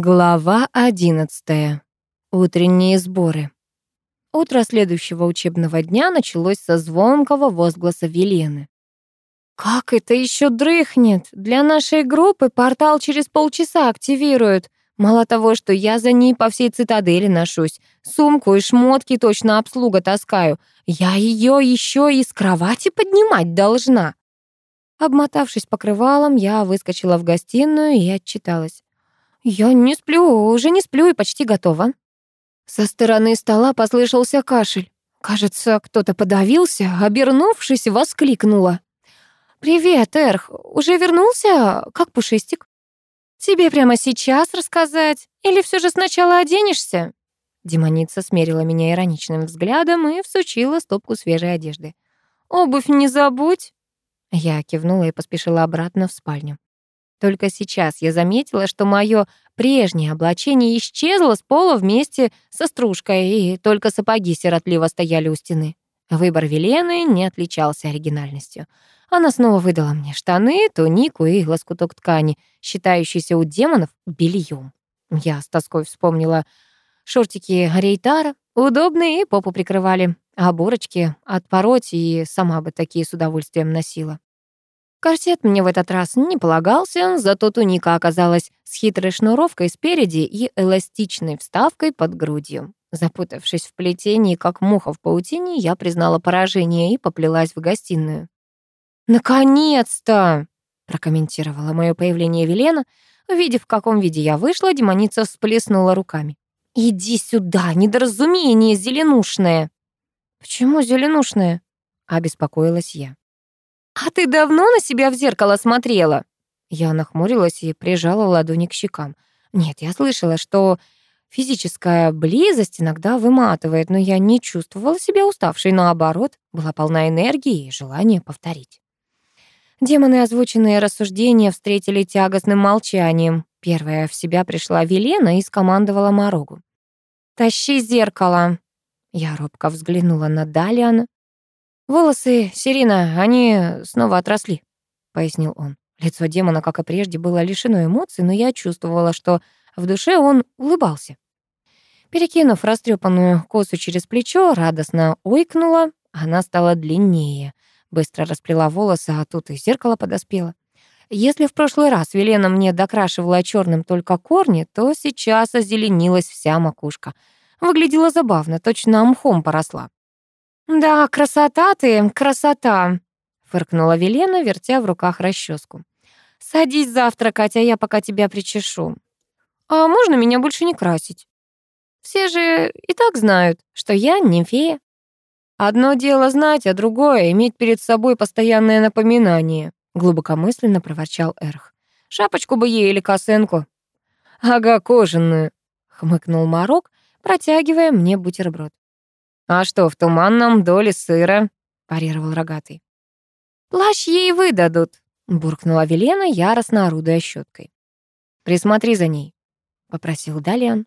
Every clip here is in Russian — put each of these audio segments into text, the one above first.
Глава одиннадцатая. Утренние сборы. Утро следующего учебного дня началось со звонкого возгласа Велены. «Как это еще дрыхнет? Для нашей группы портал через полчаса активируют. Мало того, что я за ней по всей цитадели ношусь, сумку и шмотки точно обслуга таскаю, я ее еще и с кровати поднимать должна». Обмотавшись покрывалом, я выскочила в гостиную и отчиталась. «Я не сплю, уже не сплю и почти готова». Со стороны стола послышался кашель. Кажется, кто-то подавился, обернувшись, воскликнула. «Привет, Эрх, уже вернулся? Как пушистик?» «Тебе прямо сейчас рассказать? Или все же сначала оденешься?» Демоница смерила меня ироничным взглядом и всучила стопку свежей одежды. «Обувь не забудь!» Я кивнула и поспешила обратно в спальню. Только сейчас я заметила, что мое прежнее облачение исчезло с пола вместе со стружкой, и только сапоги сиротливо стояли у стены. Выбор Велены не отличался оригинальностью. Она снова выдала мне штаны, тунику и лоскуток ткани, считающийся у демонов бельем. Я с тоской вспомнила шортики Рейтара, удобные и попу прикрывали, а бурочки отпороть и сама бы такие с удовольствием носила. Корсет мне в этот раз не полагался, зато туника оказалась с хитрой шнуровкой спереди и эластичной вставкой под грудью. Запутавшись в плетении, как муха в паутине, я признала поражение и поплелась в гостиную. «Наконец-то!» — прокомментировала мое появление Велена. Увидев, в каком виде я вышла, демоница всплеснула руками. «Иди сюда, недоразумение зеленушное!» «Почему зеленушное?» — обеспокоилась я. «А ты давно на себя в зеркало смотрела?» Я нахмурилась и прижала ладони к щекам. Нет, я слышала, что физическая близость иногда выматывает, но я не чувствовала себя уставшей, наоборот, была полна энергии и желания повторить. Демоны озвученные рассуждения встретили тягостным молчанием. Первая в себя пришла Велена и скомандовала Морогу. «Тащи зеркало!» Я робко взглянула на Далиана. «Волосы, Сирина, они снова отросли», — пояснил он. Лицо демона, как и прежде, было лишено эмоций, но я чувствовала, что в душе он улыбался. Перекинув растрепанную косу через плечо, радостно ойкнула, она стала длиннее. Быстро расплела волосы, а тут и зеркало подоспело. Если в прошлый раз Велена мне докрашивала черным только корни, то сейчас озеленилась вся макушка. Выглядела забавно, точно мхом поросла. «Да, красота ты, красота!» — фыркнула Велена, вертя в руках расческу. «Садись завтракать, а я пока тебя причешу. А можно меня больше не красить? Все же и так знают, что я нимфея. Одно дело знать, а другое — иметь перед собой постоянное напоминание», — глубокомысленно проворчал Эрх. «Шапочку бы ей или косынку». «Ага, кожаную», — хмыкнул Марок, протягивая мне бутерброд. «А что, в туманном доле сыра?» — парировал рогатый. «Плащ ей выдадут», — буркнула Велена, яростно орудуя щеткой. «Присмотри за ней», — попросил Далиан.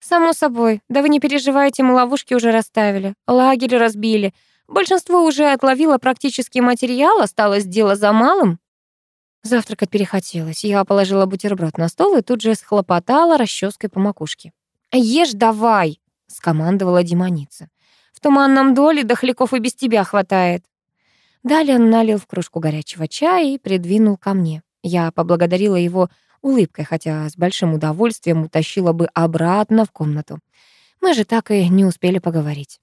«Само собой. Да вы не переживайте, мы ловушки уже расставили, лагерь разбили. Большинство уже отловило практический материал, осталось дело за малым». Завтракать перехотелось. Я положила бутерброд на стол и тут же схлопотала расческой по макушке. «Ешь давай!» — скомандовала демоница. В туманном доле дохляков и без тебя хватает». Далее он налил в кружку горячего чая и придвинул ко мне. Я поблагодарила его улыбкой, хотя с большим удовольствием утащила бы обратно в комнату. Мы же так и не успели поговорить.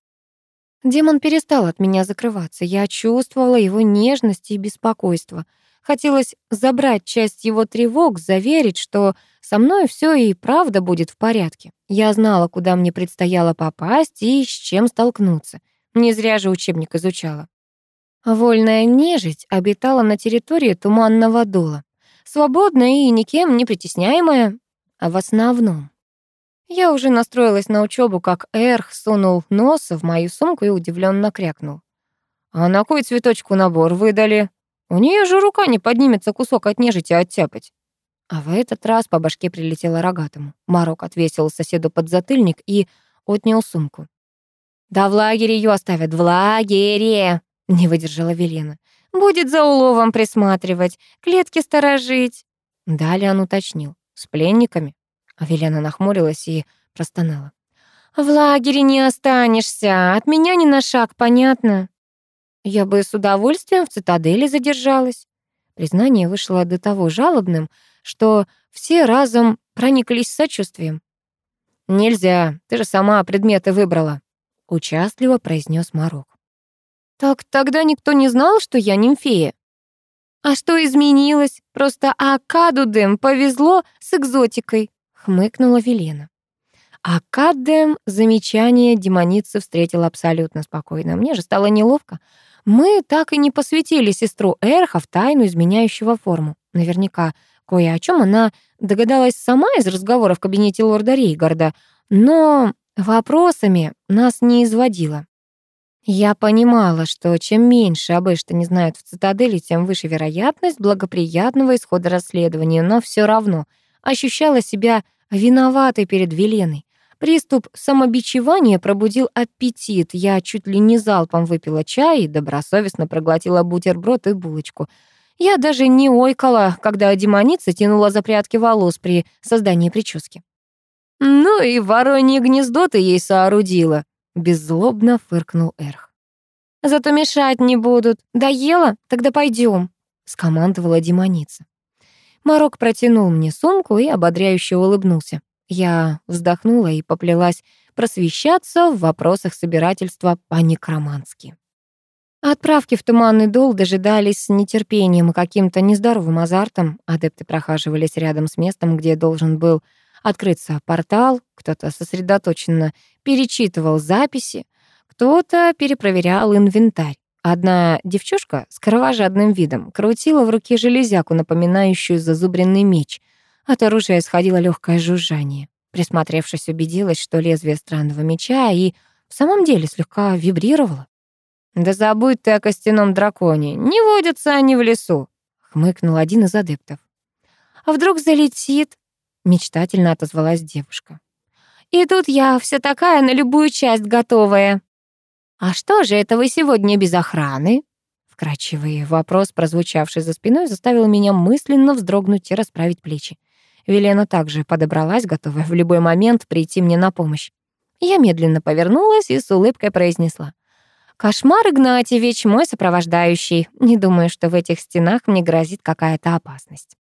Демон перестал от меня закрываться. Я чувствовала его нежность и беспокойство — Хотелось забрать часть его тревог, заверить, что со мной все и правда будет в порядке. Я знала, куда мне предстояло попасть и с чем столкнуться. Не зря же учебник изучала. Вольная нежить обитала на территории Туманного Дола. Свободная и никем не притесняемая, а в основном. Я уже настроилась на учебу, как Эрх сунул нос в мою сумку и удивленно крякнул. «А на кой цветочку набор выдали?» У нее же рука не поднимется кусок от нежити оттяпать. А в этот раз по башке прилетело рогатому. Марок отвесил соседу подзатыльник и отнял сумку. «Да в лагере ее оставят, в лагере!» — не выдержала Велена. «Будет за уловом присматривать, клетки сторожить». Далее он уточнил. «С пленниками?» Велена нахмурилась и простонала. «В лагере не останешься, от меня ни на шаг, понятно?» Я бы с удовольствием в цитадели задержалась. Признание вышло до того жалобным, что все разом прониклись сочувствием. «Нельзя, ты же сама предметы выбрала», — участливо произнес Марок. «Так тогда никто не знал, что я нимфея?» «А что изменилось? Просто Акадудем повезло с экзотикой», — хмыкнула Велена. Академ замечание демоницы встретила абсолютно спокойно. Мне же стало неловко. Мы так и не посвятили сестру Эрха в тайну изменяющего форму. Наверняка кое о чем она догадалась сама из разговора в кабинете лорда Рейгарда, но вопросами нас не изводила. Я понимала, что чем меньше об Эштоне знают в цитадели, тем выше вероятность благоприятного исхода расследования, но все равно ощущала себя виноватой перед Веленой. Приступ самобичевания пробудил аппетит. Я чуть ли не залпом выпила чай и добросовестно проглотила бутерброд и булочку. Я даже не ойкала, когда демоница тянула за прядки волос при создании прически. «Ну и воронье гнездо ты ей соорудила», — беззлобно фыркнул Эрх. «Зато мешать не будут. Доела? Тогда пойдем», — скомандовала демоница. Марок протянул мне сумку и ободряюще улыбнулся. Я вздохнула и поплелась просвещаться в вопросах собирательства по-некромански. Отправки в Туманный Дол дожидались с нетерпением и каким-то нездоровым азартом. Адепты прохаживались рядом с местом, где должен был открыться портал, кто-то сосредоточенно перечитывал записи, кто-то перепроверял инвентарь. Одна девчушка с кровожадным видом крутила в руке железяку, напоминающую зазубренный меч — от оружия исходило легкое жужжание. Присмотревшись, убедилась, что лезвие странного меча и в самом деле слегка вибрировало. «Да забудь ты о костяном драконе, не водятся они в лесу», — хмыкнул один из адептов. «А вдруг залетит?» — мечтательно отозвалась девушка. «И тут я вся такая на любую часть готовая». «А что же это вы сегодня без охраны?» Вкрадчивый вопрос, прозвучавший за спиной, заставил меня мысленно вздрогнуть и расправить плечи. Велена также подобралась, готовая в любой момент прийти мне на помощь. Я медленно повернулась и с улыбкой произнесла. «Кошмар, Игнатьевич, мой сопровождающий. Не думаю, что в этих стенах мне грозит какая-то опасность».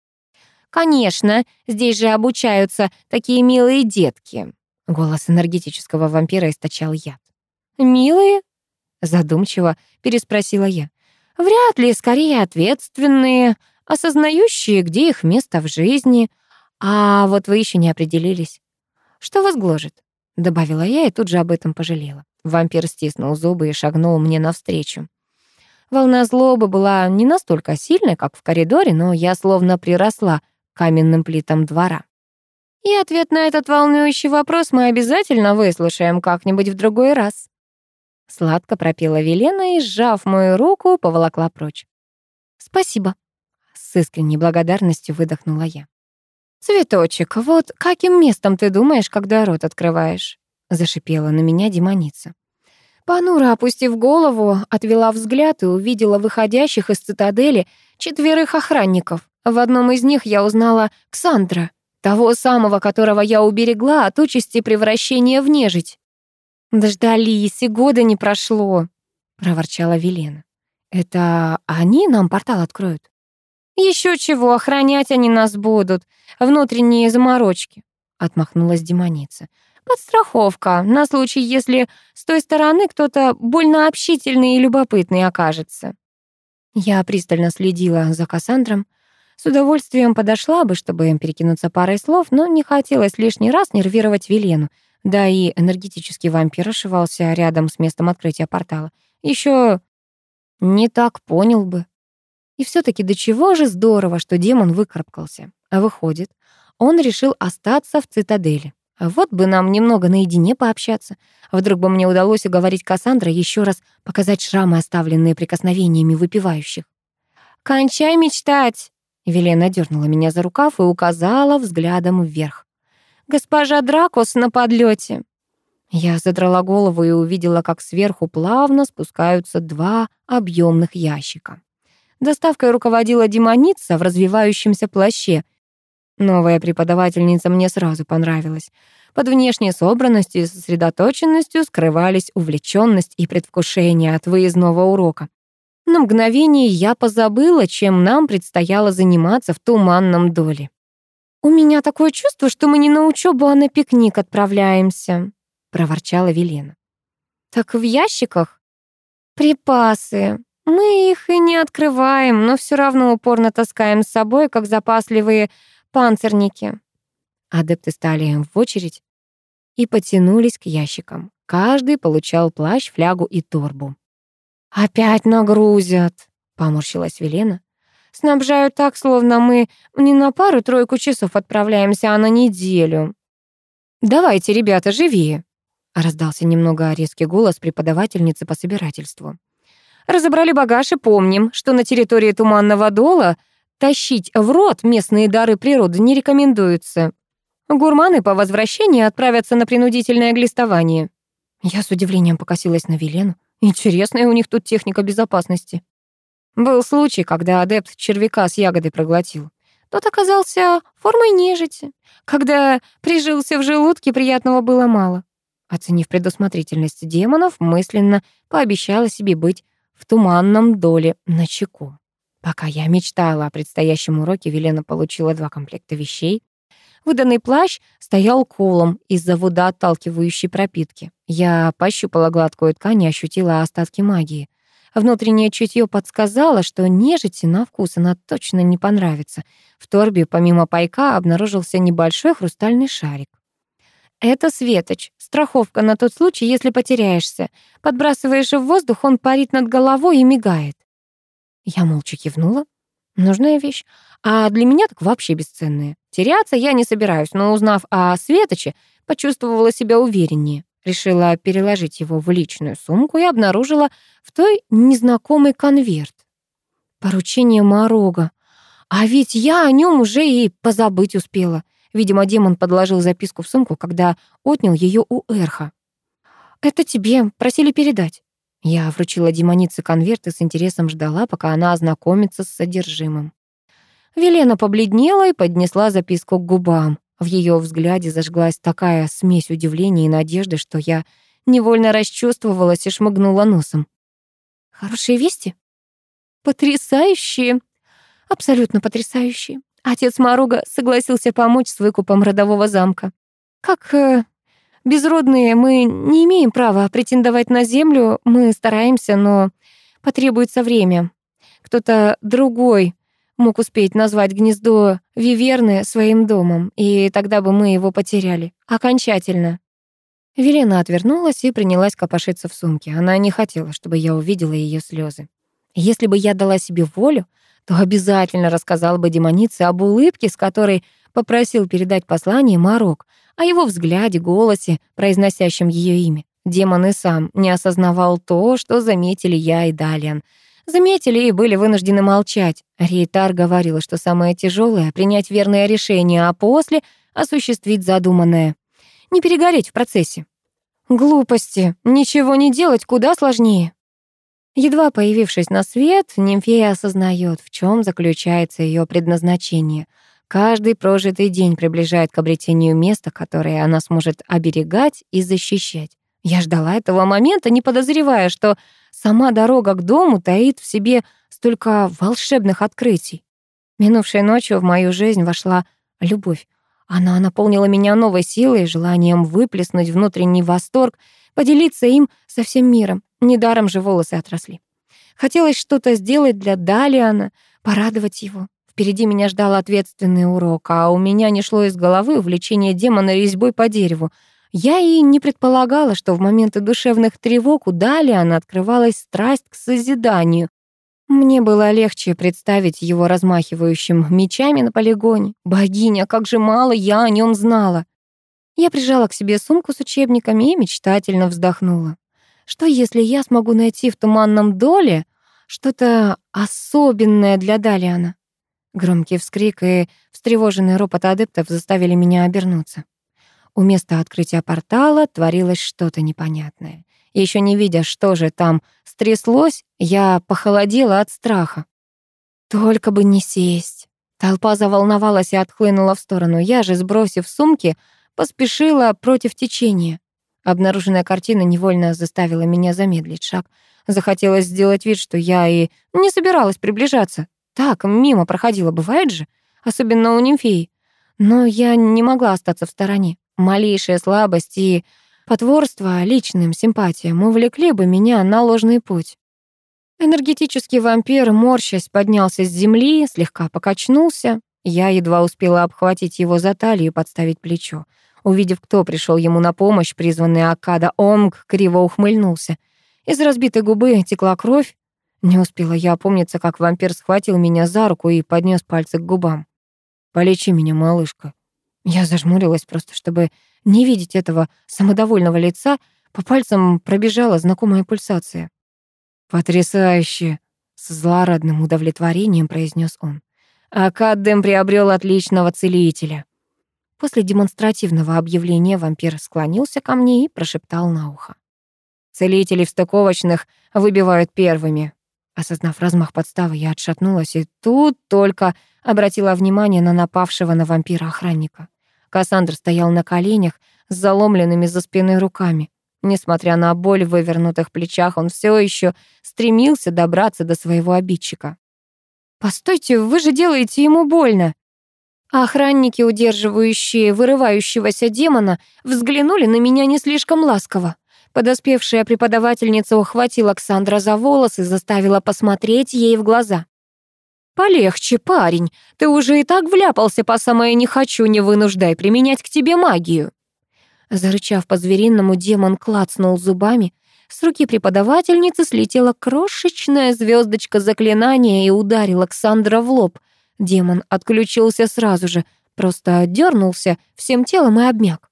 «Конечно, здесь же обучаются такие милые детки», — голос энергетического вампира источал яд. «Милые?» — задумчиво переспросила я. «Вряд ли, скорее ответственные, осознающие, где их место в жизни, а вот вы еще не определились. Что вас гложет? Добавила я и тут же об этом пожалела. Вампир стиснул зубы и шагнул мне навстречу. Волна злобы была не настолько сильной, как в коридоре, но я словно приросла к каменным плитам двора. И ответ на этот волнующий вопрос мы обязательно выслушаем как-нибудь в другой раз. Сладко пропела Велена и, сжав мою руку, поволокла прочь. «Спасибо», — с искренней благодарностью выдохнула я. «Цветочек, вот каким местом ты думаешь, когда рот открываешь?» Зашипела на меня демоница. Панура, опустив голову, отвела взгляд и увидела выходящих из цитадели четверых охранников. В одном из них я узнала Ксандра, того самого, которого я уберегла от участи превращения в нежить. «Дождались, и года не прошло», — проворчала Велена. «Это они нам портал откроют?» Еще чего, охранять они нас будут. Внутренние заморочки», — отмахнулась демоница. «Подстраховка, на случай, если с той стороны кто-то больно общительный и любопытный окажется». Я пристально следила за Кассандром. С удовольствием подошла бы, чтобы им перекинуться парой слов, но не хотелось лишний раз нервировать Велену. Да и энергетический вампир ошивался рядом с местом открытия портала. Еще не так понял бы. И все таки до чего же здорово, что демон выкарабкался. А выходит, он решил остаться в цитадели. Вот бы нам немного наедине пообщаться. Вдруг бы мне удалось уговорить Кассандра еще раз показать шрамы, оставленные прикосновениями выпивающих. «Кончай мечтать!» Велена дернула меня за рукав и указала взглядом вверх. «Госпожа Дракос на подлете. Я задрала голову и увидела, как сверху плавно спускаются два объемных ящика. Доставкой руководила демоница в развивающемся плаще. Новая преподавательница мне сразу понравилась. Под внешней собранностью и сосредоточенностью скрывались увлеченность и предвкушение от выездного урока. На мгновение я позабыла, чем нам предстояло заниматься в туманном доле. «У меня такое чувство, что мы не на учебу, а на пикник отправляемся», — проворчала Велена. «Так в ящиках?» «Припасы. Мы их и не открываем, но все равно упорно таскаем с собой, как запасливые панцирники». Адепты стали в очередь и потянулись к ящикам. Каждый получал плащ, флягу и торбу. «Опять нагрузят», — поморщилась Велена. «Снабжают так, словно мы не на пару-тройку часов отправляемся, а на неделю». «Давайте, ребята, живее», — раздался немного резкий голос преподавательницы по собирательству. «Разобрали багаж и помним, что на территории Туманного Дола тащить в рот местные дары природы не рекомендуется. Гурманы по возвращении отправятся на принудительное глистование». Я с удивлением покосилась на Велену. Интересная у них тут техника безопасности. Был случай, когда адепт червяка с ягодой проглотил. Тот оказался формой нежити. Когда прижился в желудке, приятного было мало. Оценив предусмотрительность демонов, мысленно пообещала себе быть в туманном доле на чеку. Пока я мечтала о предстоящем уроке, Велена получила два комплекта вещей. Выданный плащ стоял колом из-за водоотталкивающей пропитки. Я пощупала гладкую ткань и ощутила остатки магии. Внутреннее чутье подсказало, что нежити на вкус она точно не понравится. В торбе помимо пайка обнаружился небольшой хрустальный шарик. «Это светоч, страховка на тот случай, если потеряешься. Подбрасываешь в воздух, он парит над головой и мигает». Я молча кивнула. Нужная вещь. А для меня так вообще бесценная. Теряться я не собираюсь, но узнав о Светоче, почувствовала себя увереннее. Решила переложить его в личную сумку и обнаружила в той незнакомый конверт. Поручение Морога. А ведь я о нем уже и позабыть успела. Видимо, демон подложил записку в сумку, когда отнял ее у Эрха. «Это тебе, просили передать». Я вручила демонице конверт и с интересом ждала, пока она ознакомится с содержимым. Велена побледнела и поднесла записку к губам. В ее взгляде зажглась такая смесь удивления и надежды, что я невольно расчувствовалась и шмыгнула носом. «Хорошие вести?» «Потрясающие! Абсолютно потрясающие. Отец Марога согласился помочь с выкупом родового замка. Как э, Безродные мы не имеем права претендовать на землю, мы стараемся, но потребуется время. Кто-то другой мог успеть назвать гнездо Виверны своим домом, и тогда бы мы его потеряли. Окончательно. Велена отвернулась и принялась копошиться в сумке. Она не хотела, чтобы я увидела ее слезы. Если бы я дала себе волю, то обязательно рассказала бы демонице об улыбке, с которой попросил передать послание Марок, о его взгляде, голосе, произносящем ее имя. Демон и сам не осознавал то, что заметили я и Далиан. Заметили и были вынуждены молчать. Рейтар говорила, что самое тяжелое — принять верное решение, а после — осуществить задуманное. Не перегореть в процессе. Глупости. Ничего не делать куда сложнее. Едва появившись на свет, нимфея осознает, в чем заключается ее предназначение — Каждый прожитый день приближает к обретению места, которое она сможет оберегать и защищать. Я ждала этого момента, не подозревая, что сама дорога к дому таит в себе столько волшебных открытий. Минувшей ночью в мою жизнь вошла любовь. Она наполнила меня новой силой, желанием выплеснуть внутренний восторг, поделиться им со всем миром. Недаром же волосы отросли. Хотелось что-то сделать для Далиана, порадовать его. Впереди меня ждал ответственный урок, а у меня не шло из головы увлечение демона резьбой по дереву. Я и не предполагала, что в моменты душевных тревог у Далиана открывалась страсть к созиданию. Мне было легче представить его размахивающим мечами на полигоне. Богиня, как же мало я о нем знала. Я прижала к себе сумку с учебниками и мечтательно вздохнула. Что если я смогу найти в туманном доле что-то особенное для Далиана? Громкий вскрик и встревоженный ропот адептов заставили меня обернуться. У места открытия портала творилось что-то непонятное. Еще не видя, что же там стряслось, я похолодела от страха. Только бы не сесть, Толпа заволновалась и отхлынула в сторону. Я же, сбросив сумки, поспешила против течения. Обнаруженная картина невольно заставила меня замедлить шаг. Захотелось сделать вид, что я и не собиралась приближаться. Так, мимо проходила, бывает же, особенно у нимфеи. Но я не могла остаться в стороне. Малейшая слабость и потворство личным симпатиям увлекли бы меня на ложный путь. Энергетический вампир, морщась, поднялся с земли, слегка покачнулся. Я едва успела обхватить его за талию и подставить плечо. Увидев, кто пришел ему на помощь, призванный Акада Омг криво ухмыльнулся. Из разбитой губы текла кровь. Не успела я опомниться, как вампир схватил меня за руку и поднес пальцы к губам. «Полечи меня, малышка». Я зажмурилась просто, чтобы не видеть этого самодовольного лица. По пальцам пробежала знакомая пульсация. «Потрясающе!» — с злорадным удовлетворением произнес он. «Академ приобрел отличного целителя». После демонстративного объявления вампир склонился ко мне и прошептал на ухо. «Целители в стыковочных выбивают первыми». Осознав размах подставы, я отшатнулась и тут только обратила внимание на напавшего на вампира охранника. Кассандр стоял на коленях с заломленными за спиной руками. Несмотря на боль в вывернутых плечах, он все еще стремился добраться до своего обидчика. «Постойте, вы же делаете ему больно!» охранники, удерживающие вырывающегося демона, взглянули на меня не слишком ласково. Подоспевшая преподавательница ухватила Александра за волосы и заставила посмотреть ей в глаза. «Полегче, парень, ты уже и так вляпался по самое «не хочу, не вынуждай применять к тебе магию». Зарычав по-звериному, демон клацнул зубами. С руки преподавательницы слетела крошечная звездочка заклинания и ударила Александра в лоб. Демон отключился сразу же, просто дернулся всем телом и обмяк.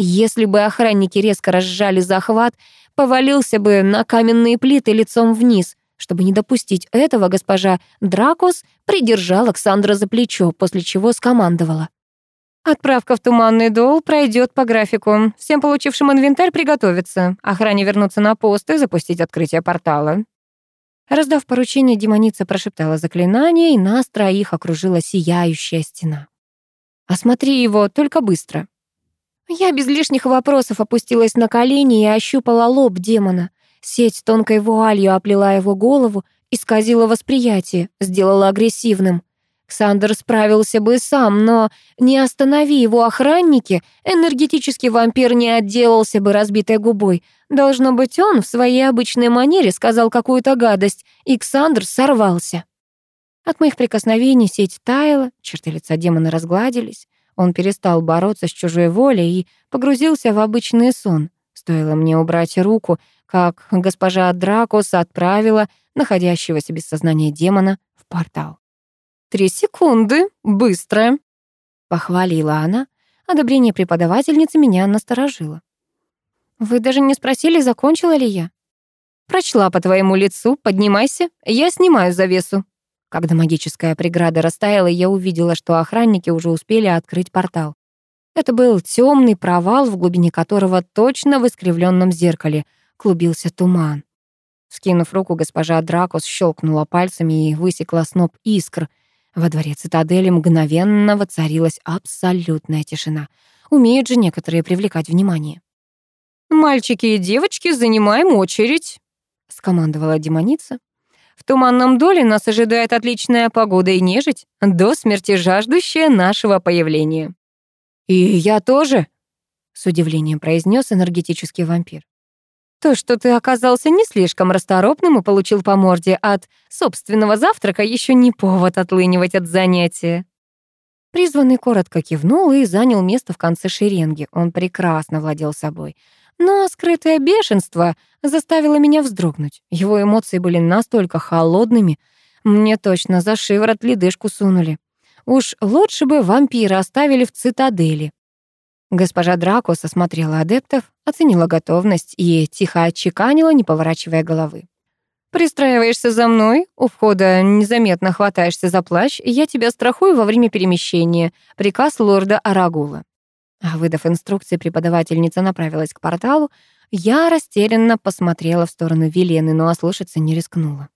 Если бы охранники резко разжали захват, повалился бы на каменные плиты лицом вниз. Чтобы не допустить этого, госпожа Дракос придержала Александра за плечо, после чего скомандовала. Отправка в Туманный Дол пройдет по графику. Всем получившим инвентарь приготовиться. Охране вернуться на пост и запустить открытие портала. Раздав поручение, демоница прошептала заклинание, и нас троих окружила сияющая стена. «Осмотри его, только быстро». Я без лишних вопросов опустилась на колени и ощупала лоб демона. Сеть тонкой вуалью оплела его голову, исказила восприятие, сделала агрессивным. Ксандр справился бы сам, но не останови его охранники, энергетический вампир не отделался бы разбитой губой. Должно быть, он в своей обычной манере сказал какую-то гадость, и Ксандр сорвался. От моих прикосновений сеть таяла, черты лица демона разгладились. Он перестал бороться с чужой волей и погрузился в обычный сон. Стоило мне убрать руку, как госпожа Дракос отправила находящегося без сознания демона в портал. «Три секунды, быстро!» — похвалила она. Одобрение преподавательницы меня насторожило. «Вы даже не спросили, закончила ли я?» «Прочла по твоему лицу, поднимайся, я снимаю завесу». Когда магическая преграда растаяла, я увидела, что охранники уже успели открыть портал. Это был темный провал, в глубине которого точно в искривленном зеркале клубился туман. Скинув руку, госпожа Дракос щелкнула пальцами и высекла сноп искр, во дворе цитадели мгновенно воцарилась абсолютная тишина. Умеют же некоторые привлекать внимание. «Мальчики и девочки, занимаем очередь», — скомандовала демоница. «В туманном доле нас ожидает отличная погода и нежить, до смерти жаждущая нашего появления». «И я тоже», — с удивлением произнес энергетический вампир. То, что ты оказался не слишком расторопным и получил по морде от собственного завтрака, еще не повод отлынивать от занятия. Призванный коротко кивнул и занял место в конце шеренги. Он прекрасно владел собой. Но скрытое бешенство заставило меня вздрогнуть. Его эмоции были настолько холодными, мне точно за шиворот ледышку сунули. Уж лучше бы вампира оставили в цитадели. Госпожа Дракос осмотрела адептов, оценила готовность и тихо отчеканила, не поворачивая головы. «Пристраиваешься за мной, у входа незаметно хватаешься за плащ, я тебя страхую во время перемещения. Приказ лорда Арагула». А выдав инструкции, преподавательница направилась к порталу. Я растерянно посмотрела в сторону Велены, но ослушаться не рискнула.